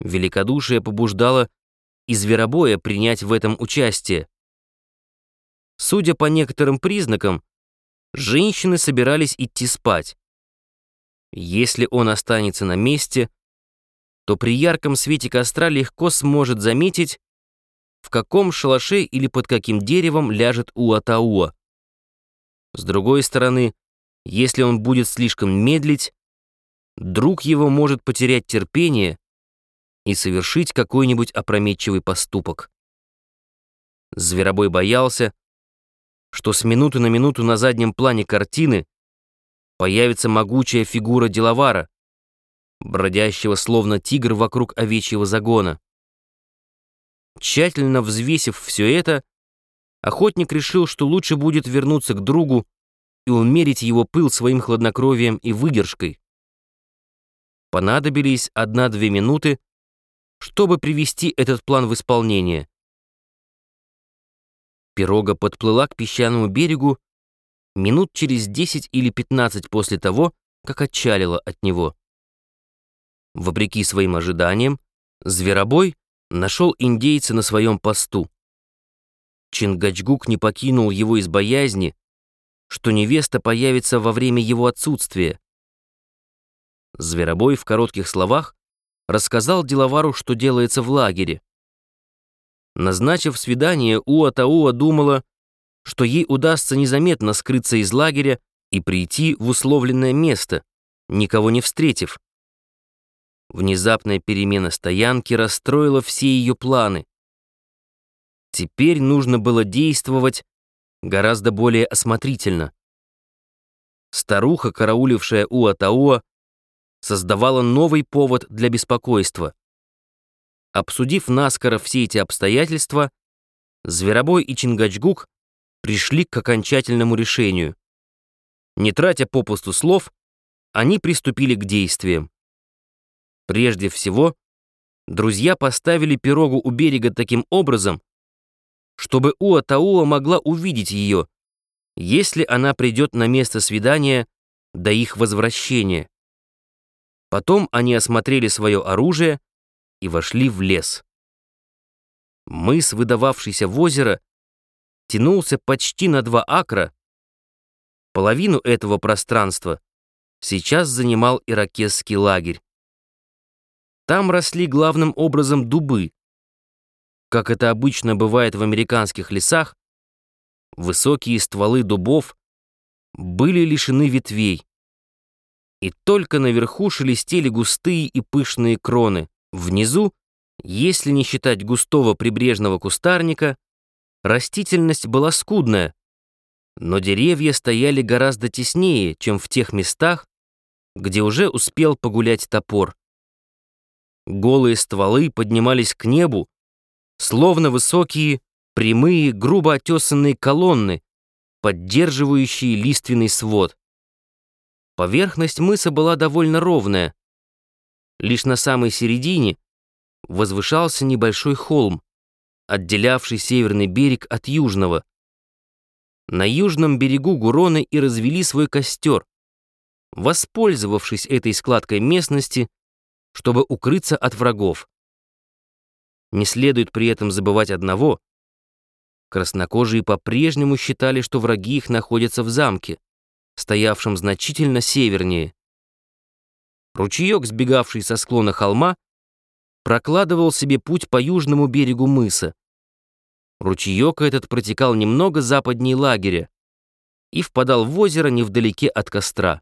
Великодушие побуждало и зверобоя принять в этом участие. Судя по некоторым признакам, женщины собирались идти спать. Если он останется на месте, то при ярком свете костра легко сможет заметить, в каком шалаше или под каким деревом ляжет Уатауа. С другой стороны, если он будет слишком медлить, друг его может потерять терпение и совершить какой-нибудь опрометчивый поступок. Зверобой боялся, что с минуты на минуту на заднем плане картины появится могучая фигура деловара, бродящего словно тигр вокруг овечьего загона. Тщательно взвесив все это, охотник решил, что лучше будет вернуться к другу и умерить его пыл своим хладнокровием и выдержкой. Понадобились одна-две минуты, чтобы привести этот план в исполнение. Пирога подплыла к песчаному берегу минут через 10 или 15 после того, как отчалила от него. Вопреки своим ожиданиям, Зверобой нашел индейца на своем посту. Чингачгук не покинул его из боязни, что невеста появится во время его отсутствия. Зверобой в коротких словах рассказал деловару, что делается в лагере. Назначив свидание, Уа-Тауа думала, что ей удастся незаметно скрыться из лагеря и прийти в условленное место, никого не встретив. Внезапная перемена стоянки расстроила все ее планы. Теперь нужно было действовать гораздо более осмотрительно. Старуха, караулившая Уа-Тауа, создавала новый повод для беспокойства. Обсудив наскоро все эти обстоятельства, Зверобой и Чингачгук пришли к окончательному решению. Не тратя попусту слов, они приступили к действиям. Прежде всего, друзья поставили пирогу у берега таким образом, чтобы Уа-Тауа могла увидеть ее, если она придет на место свидания до их возвращения. Потом они осмотрели свое оружие и вошли в лес. Мыс, выдававшийся в озеро, тянулся почти на два акра. Половину этого пространства сейчас занимал иракесский лагерь. Там росли главным образом дубы. Как это обычно бывает в американских лесах, высокие стволы дубов были лишены ветвей и только наверху шелестели густые и пышные кроны. Внизу, если не считать густого прибрежного кустарника, растительность была скудная, но деревья стояли гораздо теснее, чем в тех местах, где уже успел погулять топор. Голые стволы поднимались к небу, словно высокие, прямые, грубо отесанные колонны, поддерживающие лиственный свод. Поверхность мыса была довольно ровная. Лишь на самой середине возвышался небольшой холм, отделявший северный берег от южного. На южном берегу Гуроны и развели свой костер, воспользовавшись этой складкой местности, чтобы укрыться от врагов. Не следует при этом забывать одного. Краснокожие по-прежнему считали, что враги их находятся в замке стоявшем значительно севернее. Ручеек, сбегавший со склона холма, прокладывал себе путь по южному берегу мыса. Ручеек этот протекал немного западнее лагеря и впадал в озеро невдалеке от костра.